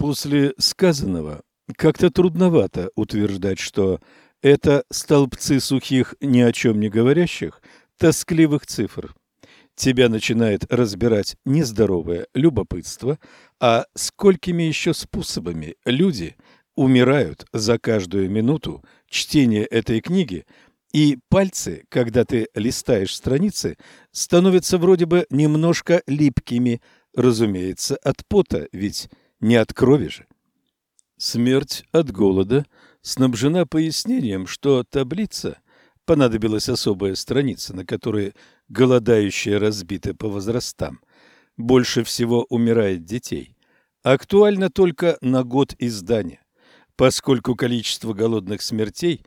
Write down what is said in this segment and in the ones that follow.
После сказанного как-то трудновато утверждать, что это столбцы сухих, ни о чем не говорящих, тоскливых цифр. Тебя начинает разбирать нездоровое любопытство, а сколькими еще способами люди умирают за каждую минуту чтения этой книги, и пальцы, когда ты листаешь страницы, становятся вроде бы немножко липкими, разумеется, от пота, ведь не от крови же. Смерть от голода снабжена пояснением, что таблица понадобилась особая страница, на которой голодающие разбиты по возрастам. Больше всего умирает детей. Актуально только на год издания, поскольку количество голодных смертей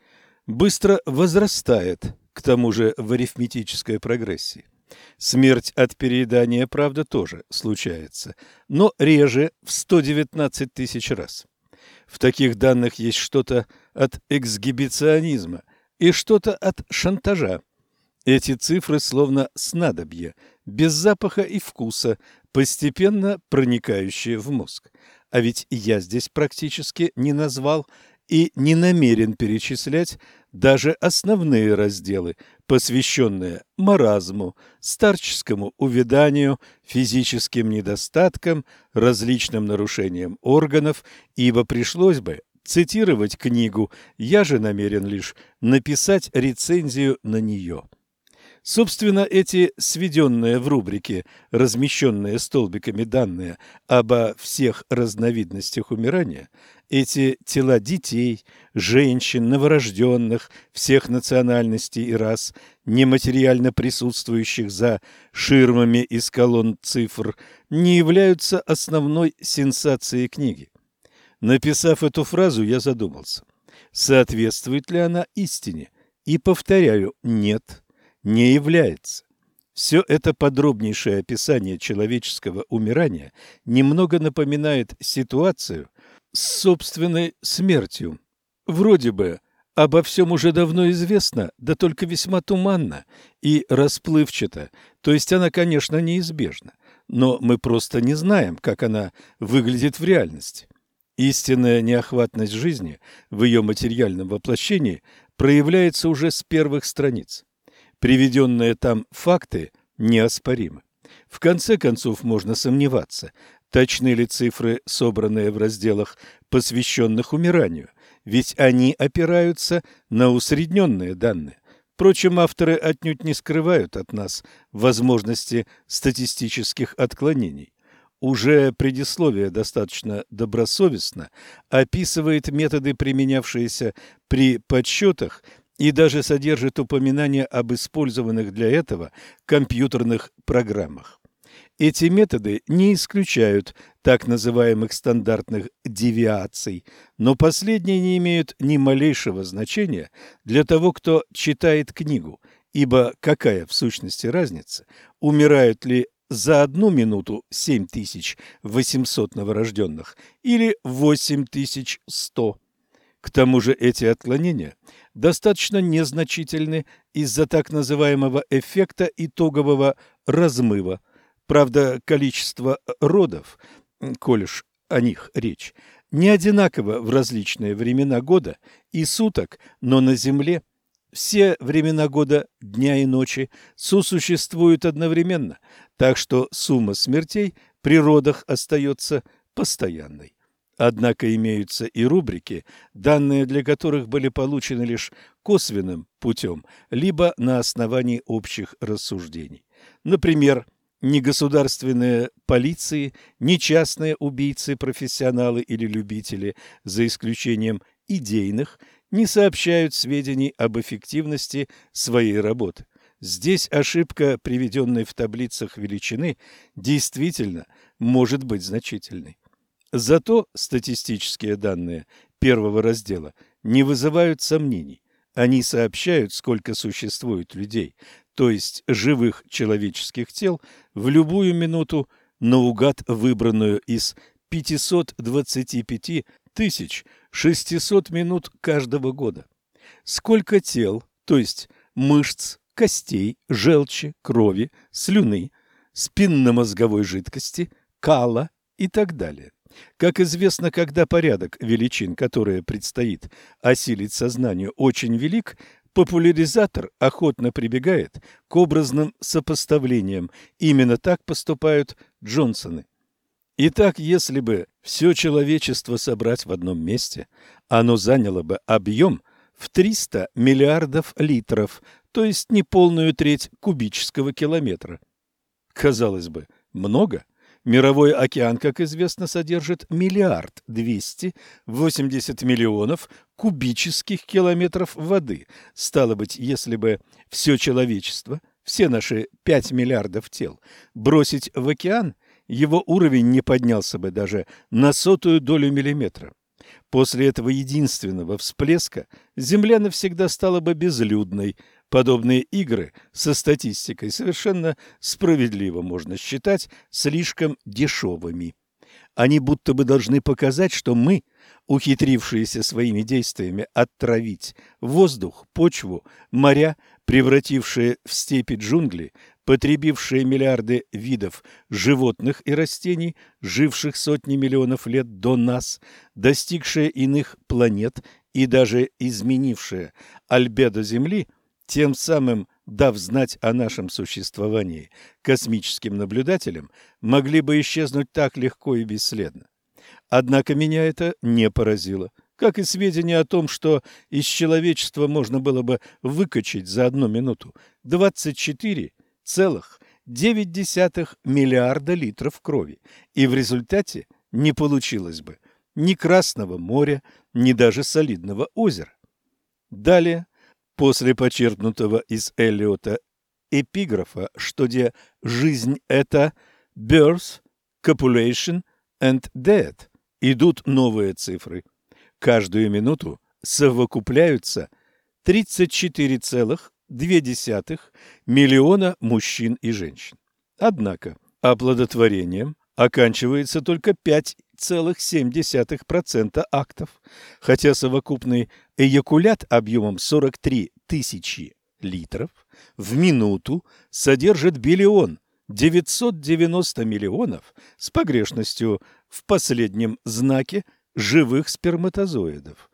быстро возрастает, к тому же в арифметической прогрессии. Смерть от переедания, правда, тоже случается, но реже в 119 тысяч раз. В таких данных есть что-то от эксгибиционизма и что-то от шантажа. Эти цифры словно снадобье, без запаха и вкуса, постепенно проникающие в мозг. А ведь я здесь практически не назвал и не намерен перечислять даже основные разделы, посвященные маразму, старческому увяданию, физическим недостаткам, различным нарушениям органов, ибо пришлось бы цитировать книгу, я же намерен лишь написать рецензию на нее. Собственно, эти сведенные в рубрике, размещенные столбиками данные обо всех разновидностях умирания, эти тела детей, женщин, новорожденных, всех национальностей и рас, нематериально присутствующих за ширмами из колонн цифр, не являются основной сенсацией книги. Написав эту фразу, я задумался, соответствует ли она истине, и повторяю, нет не является. Все это подробнейшее описание человеческого умирания немного напоминает ситуацию с собственной смертью. Вроде бы обо всем уже давно известно, да только весьма туманно и расплывчато, то есть она, конечно, неизбежна, но мы просто не знаем, как она выглядит в реальности. Истинная неохватность жизни в ее материальном воплощении проявляется уже с первых страниц. Приведенные там факты неоспоримы. В конце концов, можно сомневаться, точны ли цифры, собранные в разделах, посвященных умиранию, ведь они опираются на усредненные данные. Впрочем, авторы отнюдь не скрывают от нас возможности статистических отклонений. Уже предисловие достаточно добросовестно описывает методы, применявшиеся при подсчетах и даже содержит упоминание об использованных для этого компьютерных программах. Эти методы не исключают так называемых стандартных девиаций, но последние не имеют ни малейшего значения для того, кто читает книгу, ибо какая в сущности разница, умирают ли за одну минуту 7800 новорожденных или 8100. К тому же эти отклонения достаточно незначительны из-за так называемого эффекта итогового размыва. Правда, количество родов, коль уж о них речь, не одинаково в различные времена года и суток, но на Земле все времена года, дня и ночи сосуществуют одновременно, так что сумма смертей при родах остается постоянной. Однако имеются и рубрики, данные для которых были получены лишь косвенным путем, либо на основании общих рассуждений. Например, ни государственные полиции, ни частные убийцы, профессионалы или любители, за исключением идейных, не сообщают сведений об эффективности своей работы. Здесь ошибка, приведенной в таблицах величины, действительно может быть значительной. Зато статистические данные первого раздела не вызывают сомнений. Они сообщают, сколько существует людей, то есть живых человеческих тел, в любую минуту наугад выбранную из 525 тысяч 600 минут каждого года. Сколько тел, то есть мышц, костей, желчи, крови, слюны, спинномозговой жидкости, кала и так далее. Как известно, когда порядок величин, которые предстоит осилить сознанию, очень велик, популяризатор охотно прибегает к образным сопоставлениям. Именно так поступают Джонсоны. Итак, если бы все человечество собрать в одном месте, оно заняло бы объем в 300 миллиардов литров, то есть неполную треть кубического километра. Казалось бы, много – Мировой океан, как известно, содержит миллиард двести восемьдесят миллионов кубических километров воды. Стало быть, если бы все человечество, все наши пять миллиардов тел, бросить в океан, его уровень не поднялся бы даже на сотую долю миллиметра. После этого единственного всплеска Земля навсегда стала бы безлюдной, Подобные игры со статистикой совершенно справедливо можно считать слишком дешевыми. Они будто бы должны показать, что мы, ухитрившиеся своими действиями отравить воздух, почву, моря, превратившие в степи джунгли, потребившие миллиарды видов животных и растений, живших сотни миллионов лет до нас, достигшие иных планет и даже изменившие альбедо Земли – тем самым дав знать о нашем существовании космическим наблюдателям, могли бы исчезнуть так легко и бесследно. Однако меня это не поразило, как и сведения о том, что из человечества можно было бы выкачать за одну минуту 24,9 миллиарда литров крови, и в результате не получилось бы ни Красного моря, ни даже солидного озера. Далее После почерпнутого из Эллиота эпиграфа, что где «жизнь – это birth, copulation and death» идут новые цифры. Каждую минуту совокупляются 34,2 миллиона мужчин и женщин. Однако оплодотворением оканчивается только 5,7% актов, хотя совокупный эякулят объемом 43 тысячи литров в минуту содержит биллион 990 миллионов с погрешностью в последнем знаке живых сперматозоидов.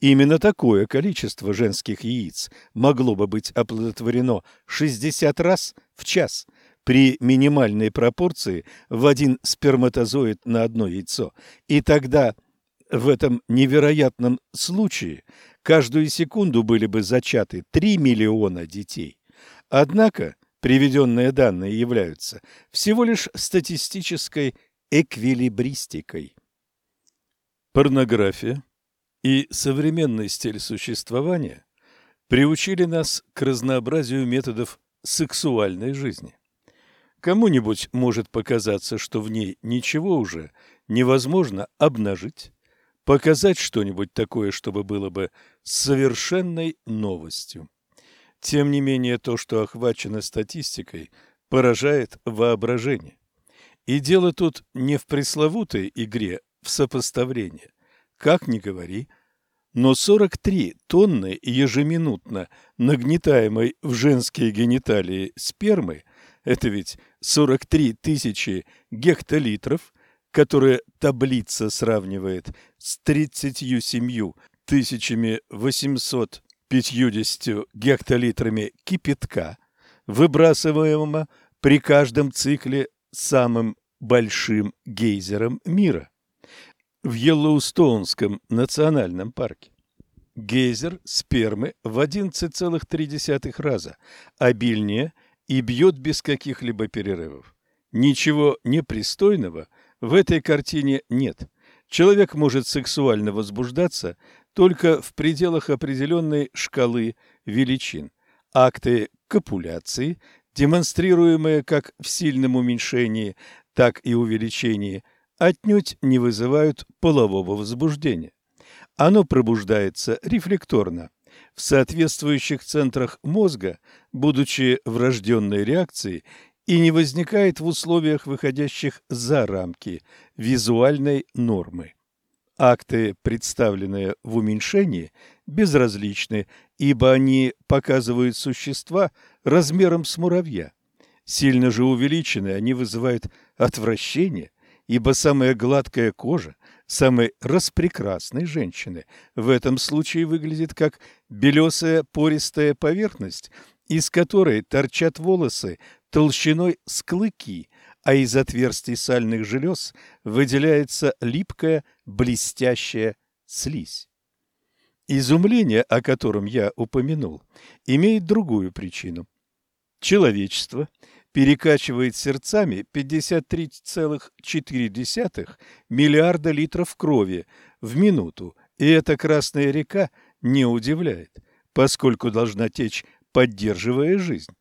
Именно такое количество женских яиц могло бы быть оплодотворено 60 раз в час при минимальной пропорции в один сперматозоид на одно яйцо. И тогда в этом невероятном случае каждую секунду были бы зачаты 3 миллиона детей. Однако приведенные данные являются всего лишь статистической эквилибристикой. Порнография и современный стиль существования приучили нас к разнообразию методов сексуальной жизни. Кому-нибудь может показаться, что в ней ничего уже невозможно обнажить, показать что-нибудь такое, чтобы было бы совершенной новостью. Тем не менее, то, что охвачено статистикой, поражает воображение. И дело тут не в пресловутой игре в сопоставление. Как ни говори, но 43 тонны ежеминутно нагнетаемой в женские гениталии спермы – это ведь 43 тысячи гектолитров, которые таблица сравнивает с 37 тысячами 850 гектолитрами кипятка, выбрасываемого при каждом цикле самым большим гейзером мира в Йеллоустонском национальном парке. Гейзер спермы в 11,3 раза обильнее – и бьет без каких-либо перерывов. Ничего непристойного в этой картине нет. Человек может сексуально возбуждаться только в пределах определенной шкалы величин. Акты копуляции, демонстрируемые как в сильном уменьшении, так и увеличении, отнюдь не вызывают полового возбуждения. Оно пробуждается рефлекторно, в соответствующих центрах мозга, будучи врожденной реакцией, и не возникает в условиях, выходящих за рамки визуальной нормы. Акты, представленные в уменьшении, безразличны, ибо они показывают существа размером с муравья. Сильно же увеличенные они вызывают отвращение ибо самая гладкая кожа самой распрекрасной женщины в этом случае выглядит как белесая пористая поверхность, из которой торчат волосы толщиной с клыки, а из отверстий сальных желез выделяется липкая блестящая слизь. Изумление, о котором я упомянул, имеет другую причину. Человечество перекачивает сердцами 53,4 миллиарда литров крови в минуту, и эта Красная река не удивляет, поскольку должна течь, поддерживая жизнь.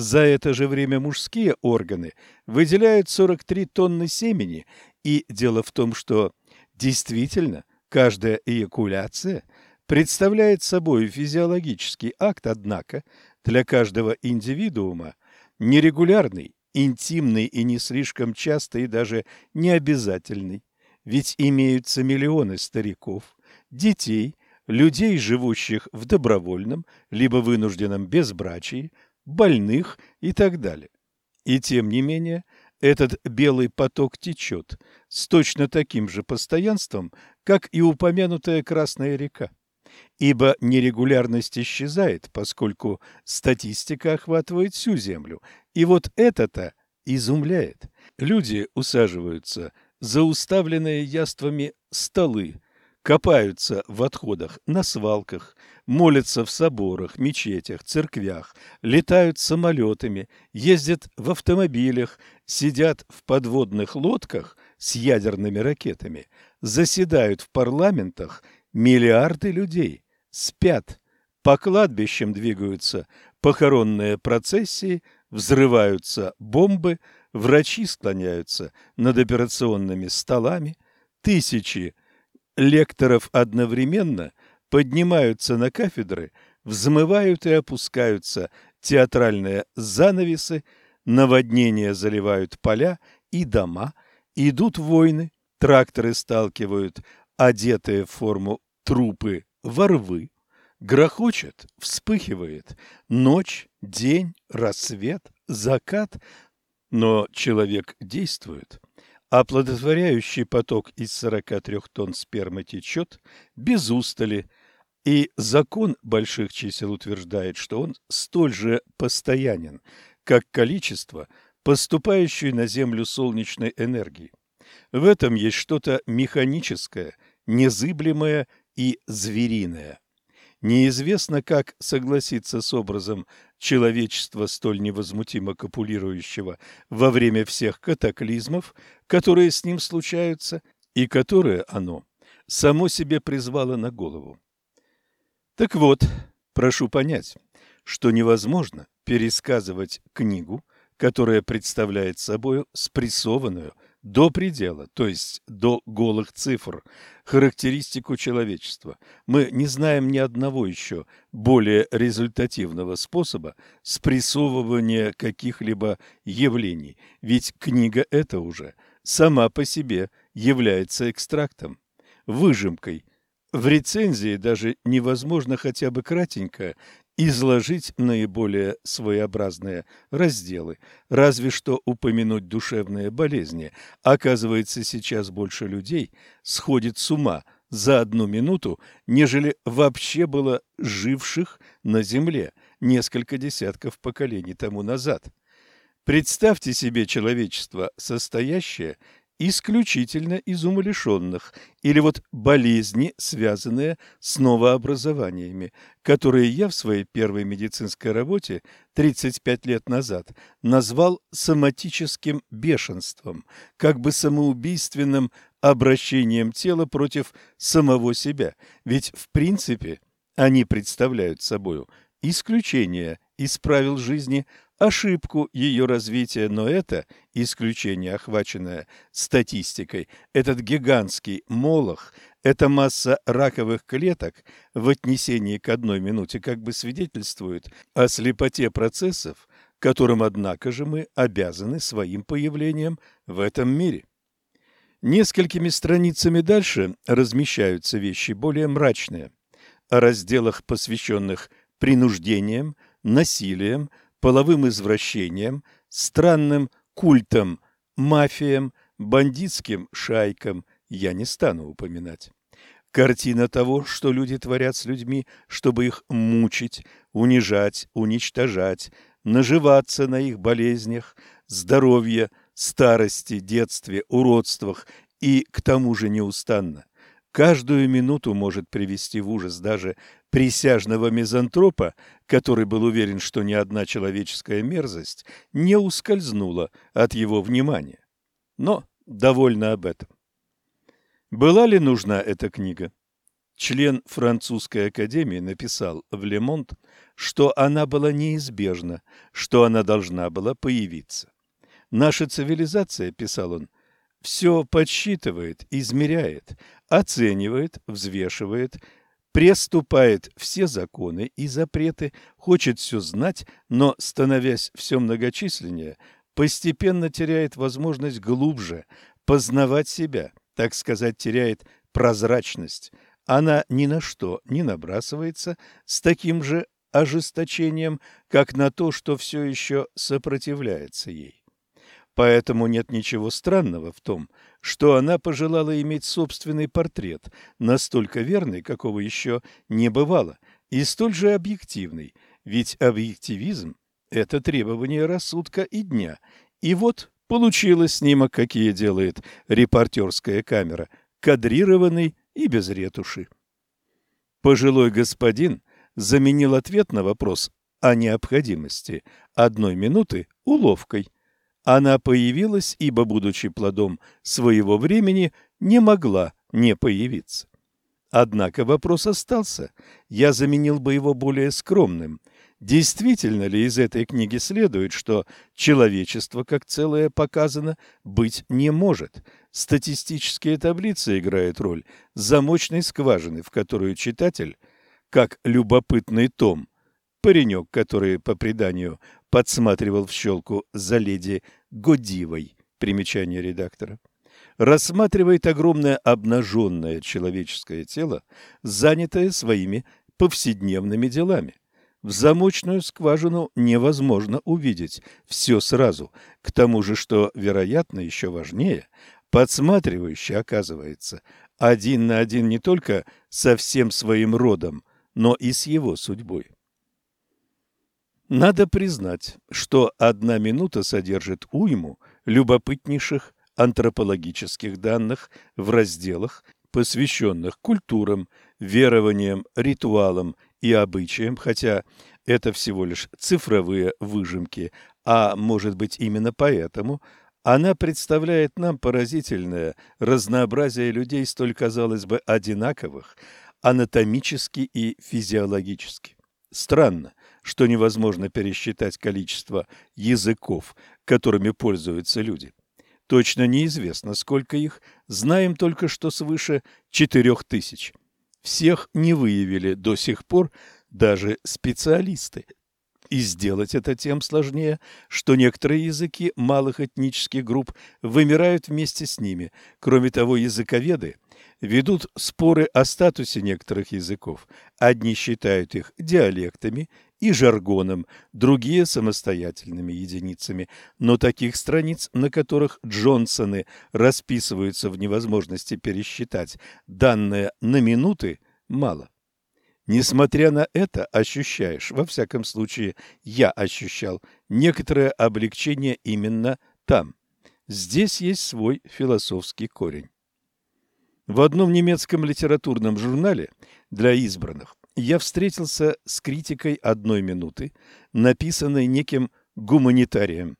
За это же время мужские органы выделяют 43 тонны семени, и дело в том, что действительно каждая эякуляция представляет собой физиологический акт, однако для каждого индивидуума нерегулярный, интимный и не слишком частый и даже необязательный. Ведь имеются миллионы стариков, детей, людей, живущих в добровольном либо вынужденном безбрачии, больных и так далее. И тем не менее, этот белый поток течет с точно таким же постоянством, как и упомянутая Красная река ибо нерегулярность исчезает, поскольку статистика охватывает всю Землю. И вот это-то изумляет. Люди усаживаются за уставленные яствами столы, копаются в отходах на свалках, молятся в соборах, мечетях, церквях, летают самолетами, ездят в автомобилях, сидят в подводных лодках с ядерными ракетами, заседают в парламентах Миллиарды людей спят, по кладбищам двигаются похоронные процессии, взрываются бомбы, врачи склоняются над операционными столами, тысячи лекторов одновременно поднимаются на кафедры, взмывают и опускаются театральные занавесы, наводнения заливают поля и дома, идут войны, тракторы сталкивают одетые в форму трупы ворвы, грохочет, вспыхивает ночь, день, рассвет, закат, но человек действует. Оплодотворяющий поток из 43 тонн спермы течет без устали, и закон больших чисел утверждает, что он столь же постоянен, как количество поступающей на Землю солнечной энергии. В этом есть что-то механическое – незыблемое и звериное. Неизвестно, как согласиться с образом человечества, столь невозмутимо копулирующего во время всех катаклизмов, которые с ним случаются, и которые оно само себе призвало на голову. Так вот, прошу понять, что невозможно пересказывать книгу, которая представляет собой спрессованную, до предела, то есть до голых цифр, характеристику человечества. Мы не знаем ни одного еще более результативного способа спрессовывания каких-либо явлений, ведь книга эта уже сама по себе является экстрактом, выжимкой. В рецензии даже невозможно хотя бы кратенько изложить наиболее своеобразные разделы, разве что упомянуть душевные болезни. Оказывается, сейчас больше людей сходит с ума за одну минуту, нежели вообще было живших на Земле несколько десятков поколений тому назад. Представьте себе человечество, состоящее исключительно из умалишенных, или вот болезни, связанные с новообразованиями, которые я в своей первой медицинской работе 35 лет назад назвал соматическим бешенством, как бы самоубийственным обращением тела против самого себя, ведь в принципе они представляют собою исключение из правил жизни, ошибку ее развития, но это исключение, охваченное статистикой, этот гигантский молох, эта масса раковых клеток в отнесении к одной минуте как бы свидетельствует о слепоте процессов, которым, однако же, мы обязаны своим появлением в этом мире. Несколькими страницами дальше размещаются вещи более мрачные, о разделах, посвященных принуждениям, насилием, половым извращениям, странным культам, мафиям, бандитским шайкам я не стану упоминать. Картина того, что люди творят с людьми, чтобы их мучить, унижать, уничтожать, наживаться на их болезнях, здоровье, старости, детстве, уродствах и к тому же неустанно. Каждую минуту может привести в ужас даже присяжного мизантропа, который был уверен, что ни одна человеческая мерзость не ускользнула от его внимания. Но довольно об этом. Была ли нужна эта книга? Член французской академии написал в Лемонт, что она была неизбежна, что она должна была появиться. Наша цивилизация, писал он, все подсчитывает, измеряет, оценивает, взвешивает, преступает все законы и запреты, хочет все знать, но, становясь все многочисленнее, постепенно теряет возможность глубже познавать себя, так сказать, теряет прозрачность. Она ни на что не набрасывается с таким же ожесточением, как на то, что все еще сопротивляется ей. Поэтому нет ничего странного в том, что она пожелала иметь собственный портрет, настолько верный, какого еще не бывало, и столь же объективный, ведь объективизм – это требование рассудка и дня. И вот Получилось снимок, какие делает репортерская камера, кадрированный и без ретуши. Пожилой господин заменил ответ на вопрос о необходимости одной минуты уловкой. Она появилась, ибо, будучи плодом своего времени, не могла не появиться. Однако вопрос остался. Я заменил бы его более скромным. Действительно ли из этой книги следует, что человечество как целое показано быть не может? Статистические таблицы играют роль замочной скважины, в которую читатель, как любопытный том, паренек, который, по преданию, подсматривал в щелку за леди Годивой, примечание редактора, рассматривает огромное обнаженное человеческое тело, занятое своими повседневными делами. В замочную скважину невозможно увидеть все сразу. К тому же, что, вероятно, еще важнее, подсматривающий оказывается один на один не только со всем своим родом, но и с его судьбой. Надо признать, что одна минута содержит уйму любопытнейших антропологических данных в разделах, посвященных культурам, верованиям, ритуалам и обычаям, хотя это всего лишь цифровые выжимки, а может быть именно поэтому она представляет нам поразительное разнообразие людей, столь, казалось бы, одинаковых, анатомически и физиологически. Странно, что невозможно пересчитать количество языков, которыми пользуются люди. Точно неизвестно, сколько их, знаем только, что свыше четырех тысяч. Всех не выявили до сих пор даже специалисты. И сделать это тем сложнее, что некоторые языки малых этнических групп вымирают вместе с ними. Кроме того, языковеды ведут споры о статусе некоторых языков. Одни считают их диалектами и жаргоном, другие – самостоятельными единицами. Но таких страниц, на которых Джонсоны расписываются в невозможности пересчитать данные на минуты, мало. Несмотря на это, ощущаешь, во всяком случае, я ощущал некоторое облегчение именно там. Здесь есть свой философский корень. В одном немецком литературном журнале для избранных я встретился с критикой одной минуты, написанной неким гуманитарием.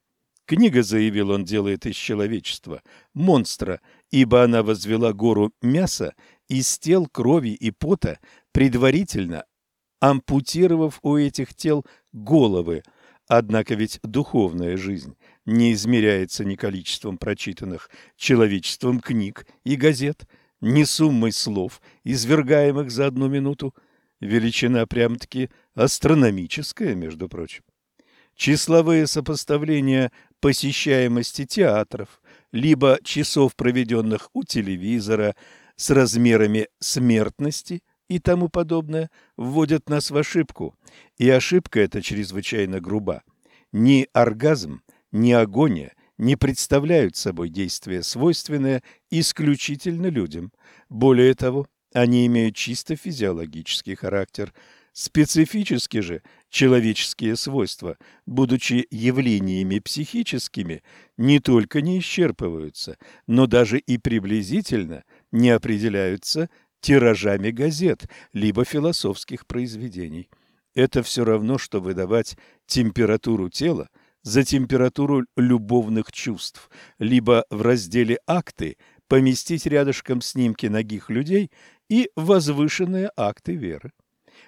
Книга, заявил он, делает из человечества монстра, ибо она возвела гору мяса из тел, крови и пота, предварительно ампутировав у этих тел головы. Однако ведь духовная жизнь не измеряется ни количеством прочитанных человечеством книг и газет – ни суммой слов, извергаемых за одну минуту. Величина прям-таки астрономическая, между прочим. Числовые сопоставления посещаемости театров, либо часов, проведенных у телевизора, с размерами смертности и тому подобное, вводят нас в ошибку. И ошибка эта чрезвычайно груба. Ни оргазм, ни агония, не представляют собой действия, свойственные исключительно людям. Более того, они имеют чисто физиологический характер. Специфически же человеческие свойства, будучи явлениями психическими, не только не исчерпываются, но даже и приблизительно не определяются тиражами газет либо философских произведений. Это все равно, что выдавать температуру тела за температуру любовных чувств, либо в разделе «Акты» поместить рядышком снимки ногих людей и возвышенные акты веры.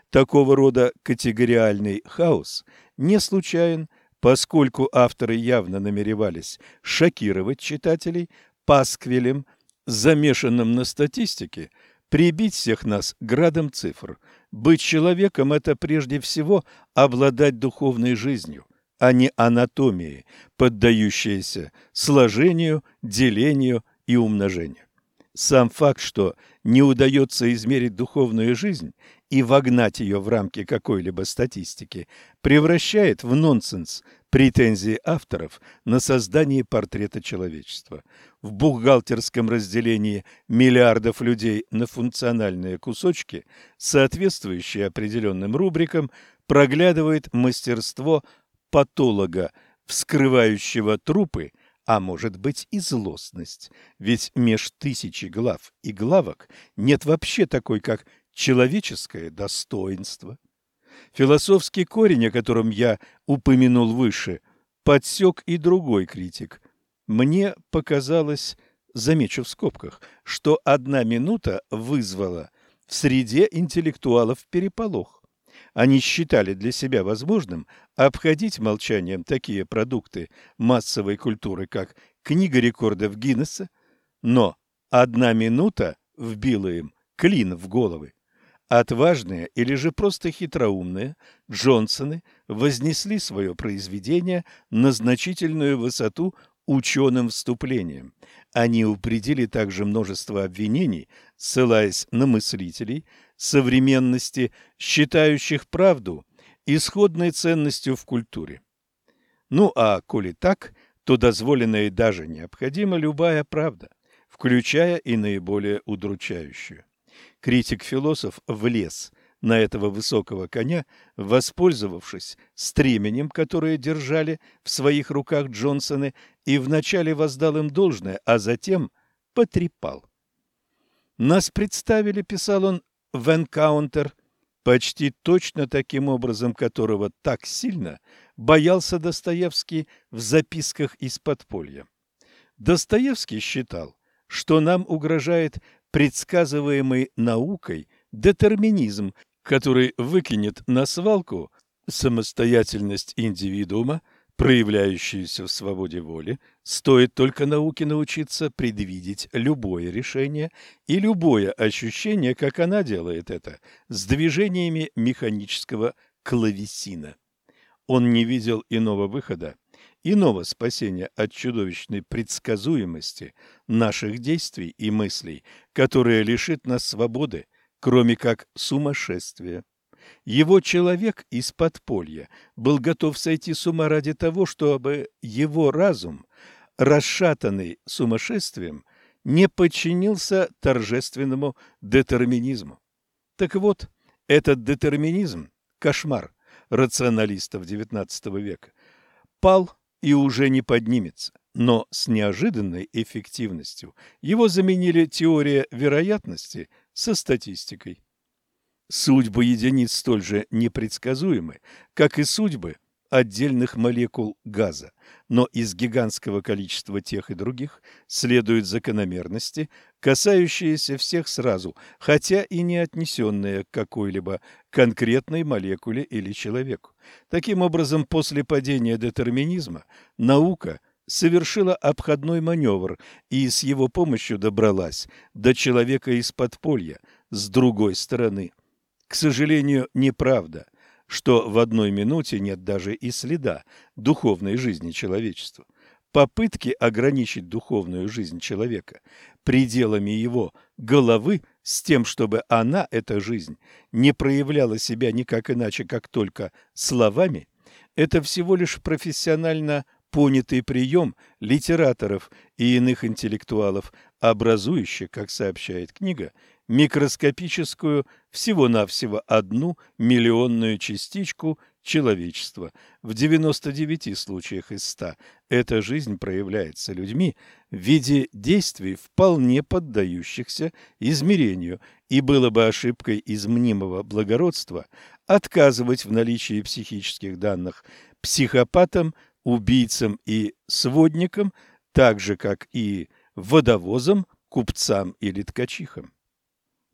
Такого рода категориальный хаос не случайен, поскольку авторы явно намеревались шокировать читателей пасквилем, замешанным на статистике, прибить всех нас градом цифр. Быть человеком – это прежде всего обладать духовной жизнью, а не анатомией, поддающейся сложению, делению и умножению. Сам факт, что не удается измерить духовную жизнь и вогнать ее в рамки какой-либо статистики, превращает в нонсенс претензии авторов на создание портрета человечества. В бухгалтерском разделении миллиардов людей на функциональные кусочки, соответствующие определенным рубрикам, проглядывает мастерство патолога, вскрывающего трупы а может быть и злостность, ведь меж тысячи глав и главок нет вообще такой, как человеческое достоинство. Философский корень, о котором я упомянул выше, подсек и другой критик. Мне показалось, замечу в скобках, что одна минута вызвала в среде интеллектуалов переполох. Они считали для себя возможным обходить молчанием такие продукты массовой культуры, как книга рекордов Гиннесса, но одна минута вбила им клин в головы. Отважные или же просто хитроумные Джонсоны вознесли свое произведение на значительную высоту ученым вступлением. Они упредили также множество обвинений, ссылаясь на мыслителей современности, считающих правду исходной ценностью в культуре. Ну а коли так, то дозволена и даже необходима любая правда, включая и наиболее удручающую. Критик-философ влез – на этого высокого коня, воспользовавшись стременем, которое держали в своих руках Джонсоны, и вначале воздал им должное, а затем потрепал. «Нас представили», — писал он в «Энкаунтер», почти точно таким образом, которого так сильно боялся Достоевский в записках из подполья. Достоевский считал, что нам угрожает предсказываемый наукой детерминизм, который выкинет на свалку самостоятельность индивидуума, проявляющуюся в свободе воли, стоит только науке научиться предвидеть любое решение и любое ощущение, как она делает это, с движениями механического клавесина. Он не видел иного выхода, иного спасения от чудовищной предсказуемости наших действий и мыслей, которая лишит нас свободы, кроме как сумасшествия. Его человек из подполья был готов сойти с ума ради того, чтобы его разум, расшатанный сумасшествием, не подчинился торжественному детерминизму. Так вот, этот детерминизм – кошмар рационалистов XIX века – пал и уже не поднимется. Но с неожиданной эффективностью его заменили теория вероятности – со статистикой. Судьбы единиц столь же непредсказуемы, как и судьбы отдельных молекул газа, но из гигантского количества тех и других следуют закономерности, касающиеся всех сразу, хотя и не отнесенные к какой-либо конкретной молекуле или человеку. Таким образом, после падения детерминизма наука – совершила обходной маневр и с его помощью добралась до человека из подполья с другой стороны. К сожалению, неправда, что в одной минуте нет даже и следа духовной жизни человечества. Попытки ограничить духовную жизнь человека пределами его головы с тем, чтобы она, эта жизнь, не проявляла себя никак иначе, как только словами, это всего лишь профессионально понятый прием литераторов и иных интеллектуалов, образующий, как сообщает книга, микроскопическую, всего-навсего одну миллионную частичку человечества. В 99 случаях из 100 эта жизнь проявляется людьми в виде действий, вполне поддающихся измерению, и было бы ошибкой из мнимого благородства отказывать в наличии психических данных психопатам, убийцам и сводникам, так же, как и водовозам, купцам или ткачихам.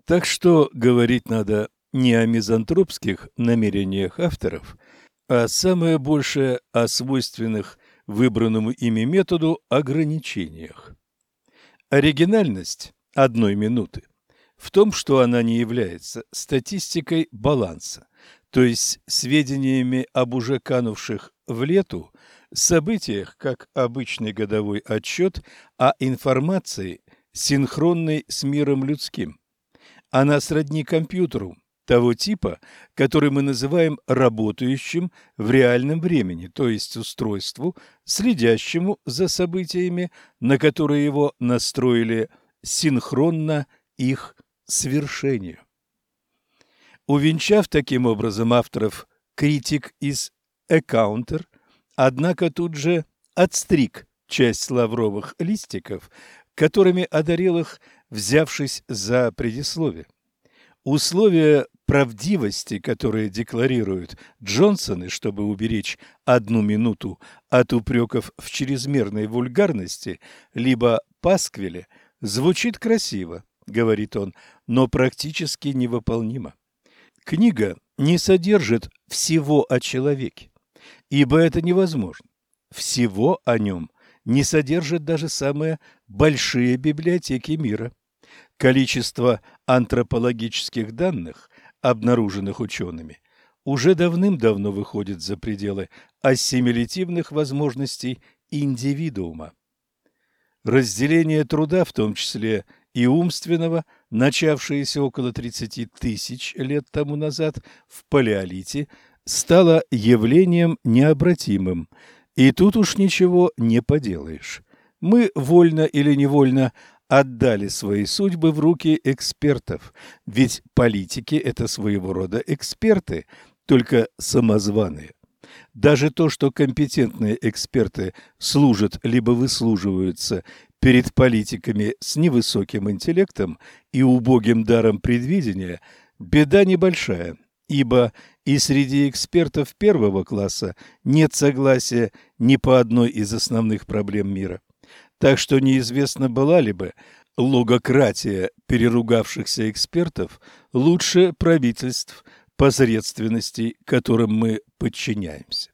Так что говорить надо не о мизантропских намерениях авторов, а самое большее о свойственных выбранному ими методу ограничениях. Оригинальность одной минуты в том, что она не является статистикой баланса, то есть сведениями об уже канувших в лету событиях, как обычный годовой отчет, а информацией, синхронной с миром людским. Она сродни компьютеру того типа, который мы называем работающим в реальном времени, то есть устройству, следящему за событиями, на которые его настроили синхронно их свершению. Увенчав таким образом авторов критик из «Экаунтер», однако тут же отстриг часть лавровых листиков, которыми одарил их, взявшись за предисловие. Условия правдивости, которые декларируют Джонсоны, чтобы уберечь одну минуту от упреков в чрезмерной вульгарности, либо пасквиле, звучит красиво, говорит он, но практически невыполнимо. Книга не содержит всего о человеке, ибо это невозможно. Всего о нем не содержат даже самые большие библиотеки мира. Количество антропологических данных, обнаруженных учеными, уже давным-давно выходит за пределы ассимилятивных возможностей индивидуума. Разделение труда, в том числе и умственного, начавшееся около 30 тысяч лет тому назад в палеолите, стало явлением необратимым, и тут уж ничего не поделаешь. Мы, вольно или невольно, отдали свои судьбы в руки экспертов, ведь политики – это своего рода эксперты, только самозваные. Даже то, что компетентные эксперты служат либо выслуживаются перед политиками с невысоким интеллектом и убогим даром предвидения, беда небольшая, ибо и среди экспертов первого класса нет согласия ни по одной из основных проблем мира. Так что неизвестно, была ли бы логократия переругавшихся экспертов лучше правительств, посредственностей, которым мы подчиняемся.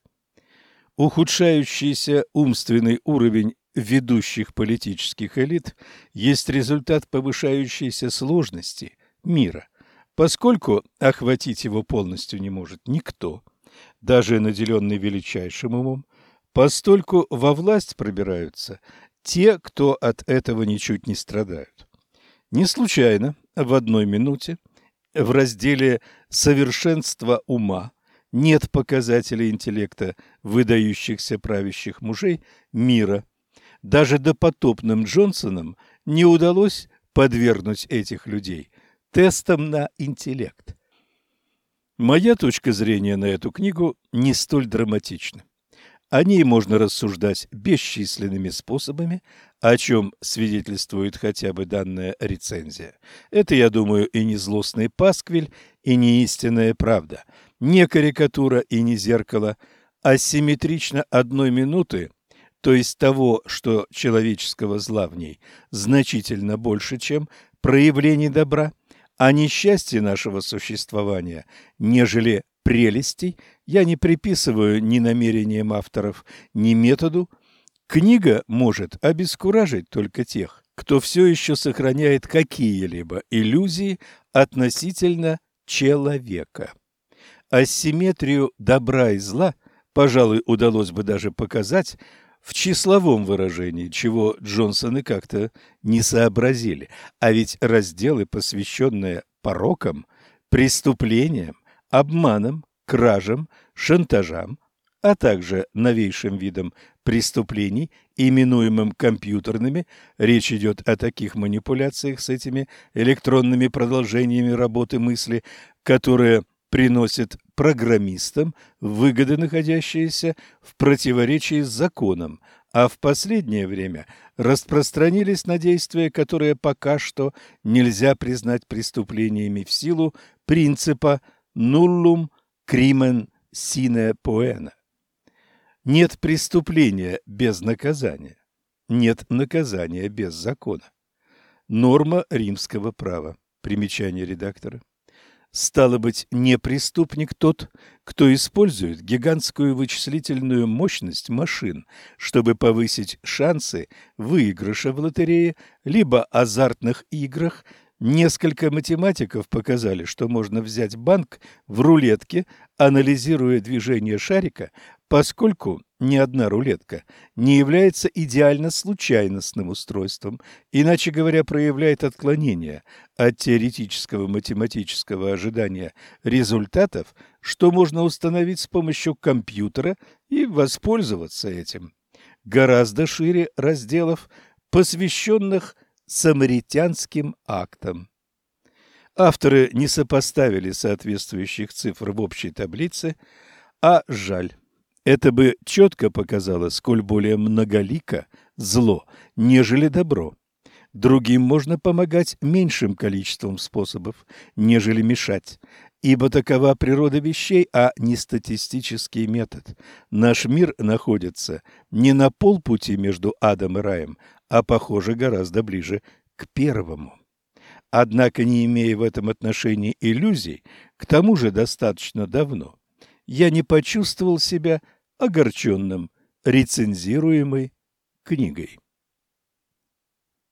Ухудшающийся умственный уровень ведущих политических элит есть результат повышающейся сложности мира, поскольку охватить его полностью не может никто, даже наделенный величайшим умом, постольку во власть пробираются те, кто от этого ничуть не страдают. Не случайно в одной минуте в разделе «Совершенство ума» нет показателей интеллекта выдающихся правящих мужей мира. Даже допотопным Джонсонам не удалось подвергнуть этих людей тестам на интеллект. Моя точка зрения на эту книгу не столь драматична. О ней можно рассуждать бесчисленными способами, о чем свидетельствует хотя бы данная рецензия. Это, я думаю, и не злостный пасквиль, и не истинная правда, не карикатура и не зеркало, а симметрично одной минуты, то есть того, что человеческого зла в ней значительно больше, чем проявлений добра, а несчастье нашего существования, нежели прелестей я не приписываю ни намерениям авторов, ни методу. Книга может обескуражить только тех, кто все еще сохраняет какие-либо иллюзии относительно человека. Асимметрию добра и зла, пожалуй, удалось бы даже показать в числовом выражении, чего Джонсоны как-то не сообразили. А ведь разделы, посвященные порокам, преступлениям, обманам, кражам, шантажам, а также новейшим видам преступлений, именуемым компьютерными, речь идет о таких манипуляциях с этими электронными продолжениями работы мысли, которые приносят программистам выгоды, находящиеся в противоречии с законом, а в последнее время распространились на действия, которые пока что нельзя признать преступлениями в силу принципа «nullum crimen sine poena». Нет преступления без наказания, нет наказания без закона. Норма римского права. Примечание редактора. Стало быть, не преступник тот, кто использует гигантскую вычислительную мощность машин, чтобы повысить шансы выигрыша в лотерее, либо азартных играх. Несколько математиков показали, что можно взять банк в рулетке, анализируя движение шарика, поскольку ни одна рулетка не является идеально случайностным устройством, иначе говоря, проявляет отклонение от теоретического математического ожидания результатов, что можно установить с помощью компьютера и воспользоваться этим. Гораздо шире разделов, посвященных самаритянским актам. Авторы не сопоставили соответствующих цифр в общей таблице, а жаль. Это бы четко показало, сколь более многолико зло, нежели добро. Другим можно помогать меньшим количеством способов, нежели мешать, ибо такова природа вещей, а не статистический метод. Наш мир находится не на полпути между адом и раем, а, похоже, гораздо ближе к первому. Однако, не имея в этом отношении иллюзий, к тому же достаточно давно, я не почувствовал себя огорченным рецензируемой книгой.